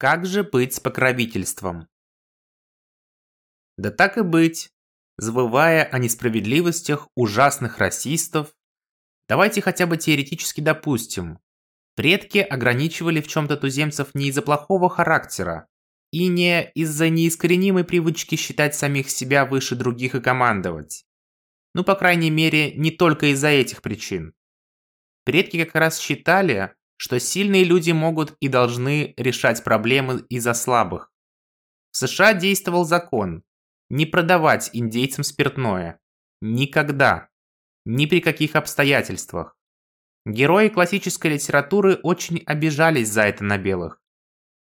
Как же быть с покровительством? Да так и быть, завывая о несправедливостях ужасных расистов, давайте хотя бы теоретически допустим, предки ограничивали в чем-то туземцев не из-за плохого характера и не из-за неискоренимой привычки считать самих себя выше других и командовать. Ну, по крайней мере, не только из-за этих причин. Предки как раз считали, что сильные люди могут и должны решать проблемы из-за слабых. В США действовал закон не продавать индейцам спиртное. Никогда. Ни при каких обстоятельствах. Герои классической литературы очень обижались за это на белых.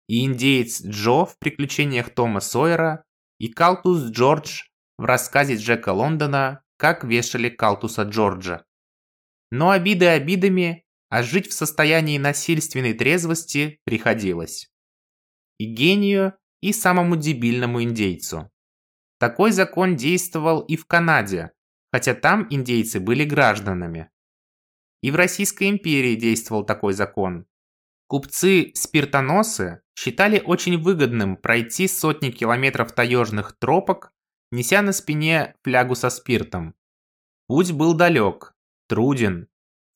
И индеец Джо в приключениях Тома Сойера, и Калтус Джордж в рассказе Джека Лондона «Как вешали Калтуса Джорджа». Но обиды обидами, а жить в состоянии насильственной трезвости приходилось. И гению, и самому дебильному индейцу. Такой закон действовал и в Канаде, хотя там индейцы были гражданами. И в Российской империи действовал такой закон. Купцы-спиртоносы считали очень выгодным пройти сотни километров таежных тропок, неся на спине флягу со спиртом. Путь был далек, труден,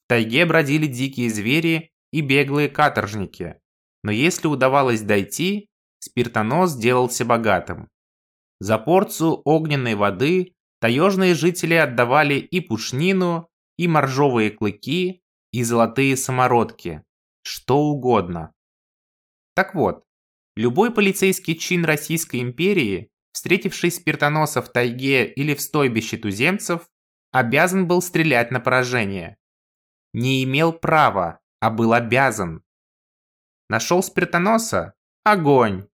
в тайге бродили дикие звери и беглые каторжники, но если удавалось дойти, спиртонос делался богатым. За порцию огненной воды таежные жители отдавали и пушнину, и моржовые клыки, и золотые самородки, что угодно. Так вот, любой полицейский чин Российской империи, встретивший спиртоноса в тайге или в стойбище туземцев, обязан был стрелять на поражение не имел права, а был обязан. Нашел спиртоноса? Огонь!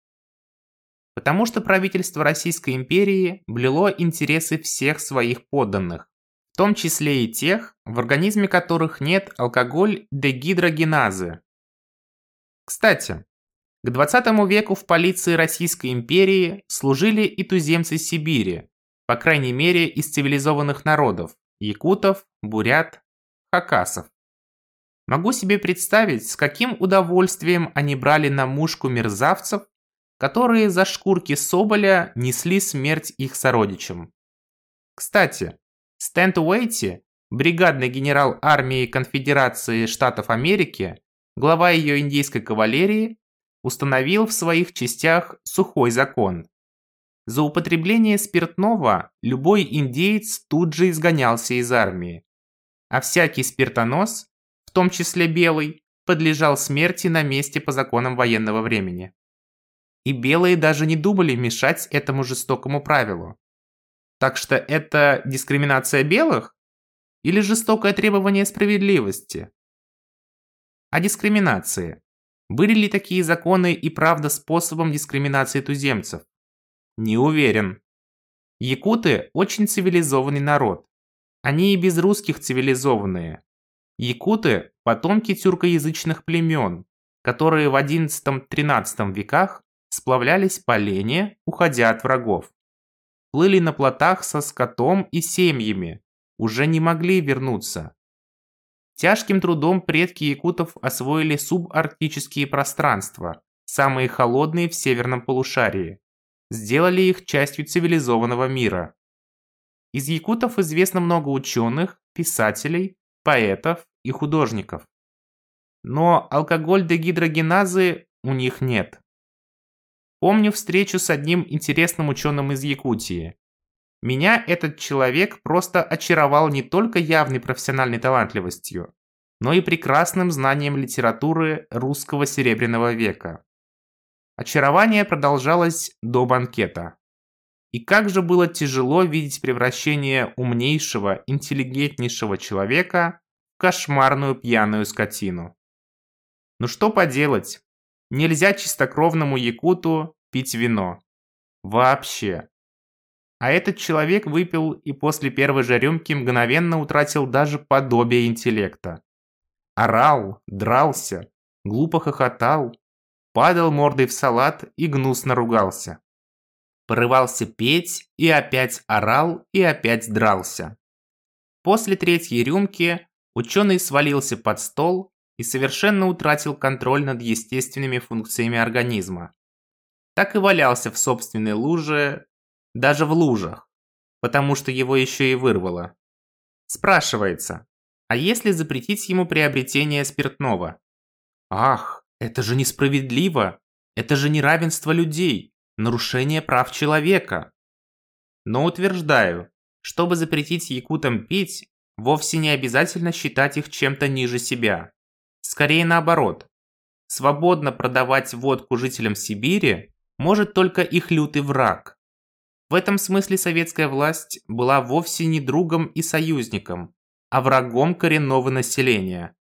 Потому что правительство Российской империи блюло интересы всех своих подданных, в том числе и тех, в организме которых нет алкоголь-дегидрогеназы. Кстати, к 20 веку в полиции Российской империи служили и туземцы Сибири, по крайней мере из цивилизованных народов – якутов, бурят, хакасов. Могу себе представить, с каким удовольствием они брали на мушку мерзавцев, которые за шкурки Соболя несли смерть их сородичам. Кстати, Стэнд Уэйти, бригадный генерал армии Конфедерации Штатов Америки, глава ее индейской кавалерии, установил в своих частях сухой закон. За употребление спиртного любой индеец тут же изгонялся из армии а всякий спиртонос, в том числе белый, подлежал смерти на месте по законам военного времени. И белые даже не думали мешать этому жестокому правилу. Так что это дискриминация белых? Или жестокое требование справедливости? О дискриминации. Были ли такие законы и правда способом дискриминации туземцев? Не уверен. Якуты очень цивилизованный народ. Они и без русских цивилизованные. Якуты – потомки тюркоязычных племен, которые в XI-XIII веках сплавлялись по Лене, уходя от врагов. Плыли на плотах со скотом и семьями, уже не могли вернуться. Тяжким трудом предки якутов освоили субарктические пространства, самые холодные в северном полушарии. Сделали их частью цивилизованного мира. Из якутов известно много ученых, писателей, поэтов и художников. Но алкоголь-дегидрогеназы у них нет. Помню встречу с одним интересным ученым из Якутии. Меня этот человек просто очаровал не только явной профессиональной талантливостью, но и прекрасным знанием литературы русского серебряного века. Очарование продолжалось до банкета. И как же было тяжело видеть превращение умнейшего, интеллигентнейшего человека в кошмарную пьяную скотину. Ну что поделать, нельзя чистокровному якуту пить вино. Вообще. А этот человек выпил и после первой же рюмки мгновенно утратил даже подобие интеллекта. Орал, дрался, глупо хохотал, падал мордой в салат и гнусно ругался порывался петь и опять орал и опять дрался. После третьей рюмки ученый свалился под стол, и совершенно утратил контроль над естественными функциями организма. Так и валялся в собственной луже, даже в лужах, потому что его еще и вырвало. Спрашивается, а если запретить ему приобретение спиртного? Ах, это же несправедливо, это же неравенство людей, нарушение прав человека. Но утверждаю, чтобы запретить якутам пить, вовсе не обязательно считать их чем-то ниже себя. Скорее наоборот. Свободно продавать водку жителям Сибири может только их лютый враг. В этом смысле советская власть была вовсе не другом и союзником, а врагом коренного населения.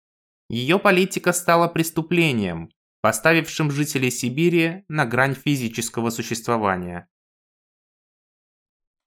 Ее политика стала преступлением, поставившим жителей Сибири на грань физического существования.